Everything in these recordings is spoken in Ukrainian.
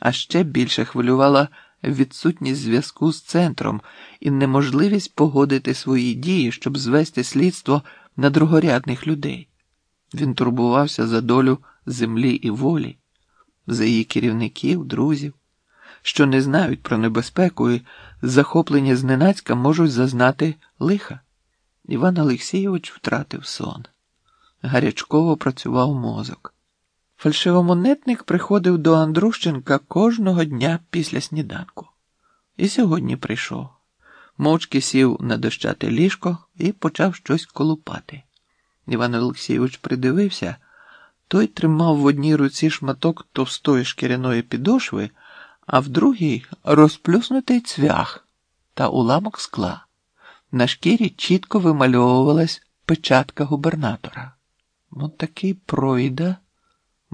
а ще більше хвилювала відсутність зв'язку з центром і неможливість погодити свої дії, щоб звести слідство на другорядних людей. Він турбувався за долю землі і волі, за її керівників, друзів, що не знають про небезпеку і захоплені зненацька можуть зазнати лиха. Іван Олексійович втратив сон. Гарячково працював мозок. Фальшивомонетник приходив до Андрущенка кожного дня після сніданку. І сьогодні прийшов. Мовчки сів на дощате ліжко і почав щось колупати. Іван Олексійович придивився, той тримав в одній руці шматок товстої шкіряної підошви, а в другій розплюснутий цвях та уламок скла. На шкірі чітко вимальовувалась печатка губернатора. Ну, такий пройда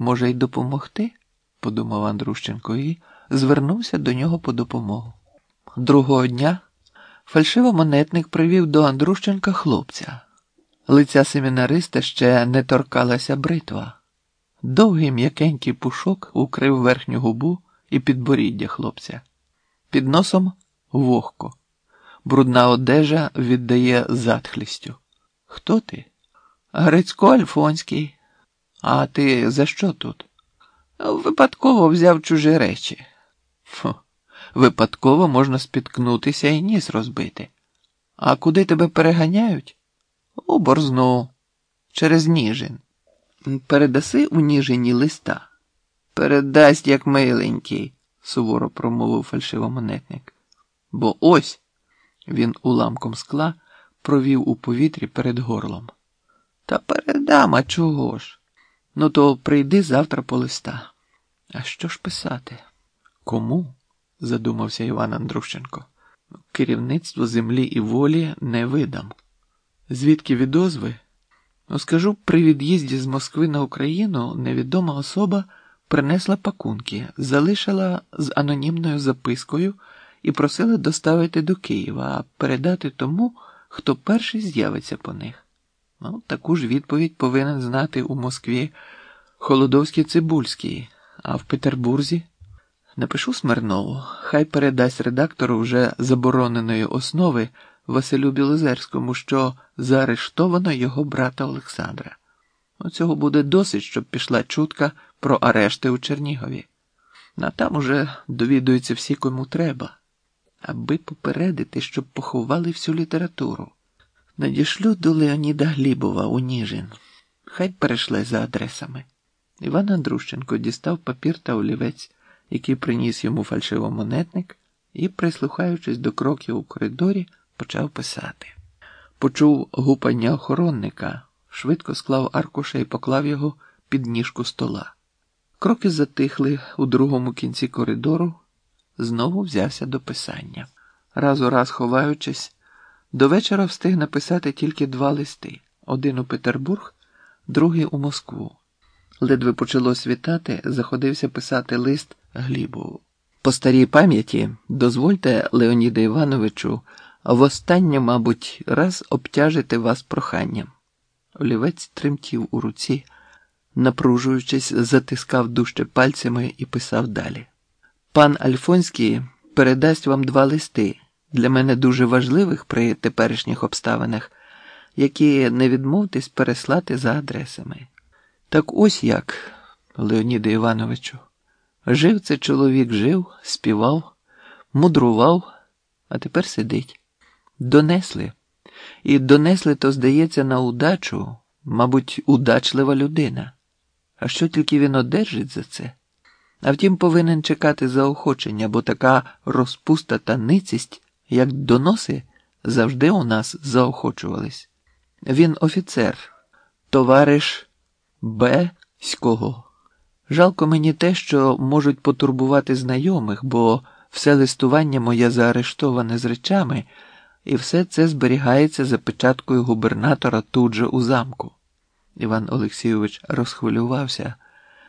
може й допомогти, подумав Андрущенко і звернувся до нього по допомогу. Другого дня фальшивомонетник привів до Андрущенка хлопця. Лиця семінариста ще не торкалася бритва. Довгий м'якенький пушок укрив верхню губу і підборіддя хлопця. Під носом вогко. Брудна одежа віддає затхлістю. Хто ти? Грицько Альфонський. А ти за що тут? Випадково взяв чужі речі. Фу, Випадково можна спіткнутися і ніс розбити. А куди тебе переганяють? У борзну, через Ніжин. Передаси у Ніжині листа. Передасть, як миленький, суворо промовив фальшивомонетник. Бо ось він уламком скла провів у повітрі перед горлом. Та передам, а чого ж? Ну, то прийди завтра по листа. А що ж писати? Кому? задумався Іван Андрущенко. Керівництво землі і волі не видам. Звідки відозви? Ну, скажу, при від'їзді з Москви на Україну невідома особа принесла пакунки, залишила з анонімною запискою і просила доставити до Києва, а передати тому, хто перший з'явиться по них. Ну, таку ж відповідь повинен знати у Москві Холодовський Цибульський, а в Петербурзі напишу Смирнову, хай передасть редактору вже забороненої основи Василю Білозерському, що заарештовано його брата Олександра. Ну, цього буде досить, щоб пішла чутка про арешти у Чернігові. А там уже довідуються всі, кому треба, аби попередити, щоб поховали всю літературу. Надішлю до Леоніда Глібова у Ніжин. Хай перейшле за адресами. Іван Андрущенко дістав папір та олівець, який приніс йому фальшивомонетник, і, прислухаючись до кроків у коридорі, почав писати. Почув гупання охоронника, швидко склав аркуша і поклав його під ніжку стола. Кроки затихли у другому кінці коридору, знову взявся до писання. Раз у раз ховаючись, до вечора встиг написати тільки два листи: один у Петербург, другий у Москву. Ледве почало світати, заходився писати лист Глібову. По старій пам'яті дозвольте, Леоніде Івановичу, востаннє, мабуть, раз обтяжити вас проханням. Олівець тремтів у руці, напружуючись, затискав дужче пальцями і писав далі. Пан Альфонський передасть вам два листи для мене дуже важливих при теперішніх обставинах, які не відмовтесь переслати за адресами. Так ось як, Леоніде Івановичу, жив це чоловік, жив, співав, мудрував, а тепер сидить. Донесли. І донесли, то, здається, на удачу, мабуть, удачлива людина. А що тільки він одержить за це? А втім, повинен чекати заохочення, бо така розпуста та ницість, як доноси, завжди у нас заохочувались. Він офіцер, товариш Бського. Жалко мені те, що можуть потурбувати знайомих, бо все листування моє заарештоване з речами, і все це зберігається за печаткою губернатора тут же у замку. Іван Олексійович розхвилювався,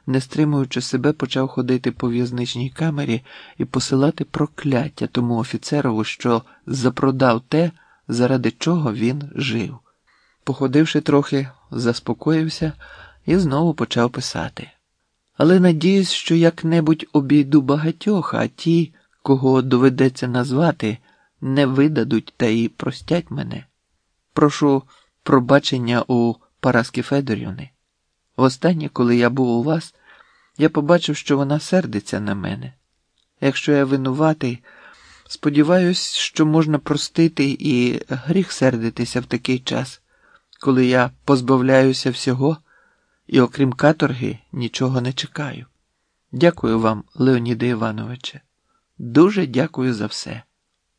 не стримуючи себе, почав ходити по в'язничній камері і посилати прокляття тому офіцерову, що запродав те, заради чого він жив. Походивши трохи, заспокоївся і знову почав писати. Але надіюсь, що як-небудь обійду багатьох, а ті, кого доведеться назвати, не видадуть та й простять мене. Прошу пробачення у Параски Федорівни. Востаннє, коли я був у вас, я побачив, що вона сердиться на мене. Якщо я винуватий, сподіваюсь, що можна простити і гріх сердитися в такий час, коли я позбавляюся всього і, окрім каторги, нічого не чекаю. Дякую вам, Леоніде Івановиче. Дуже дякую за все.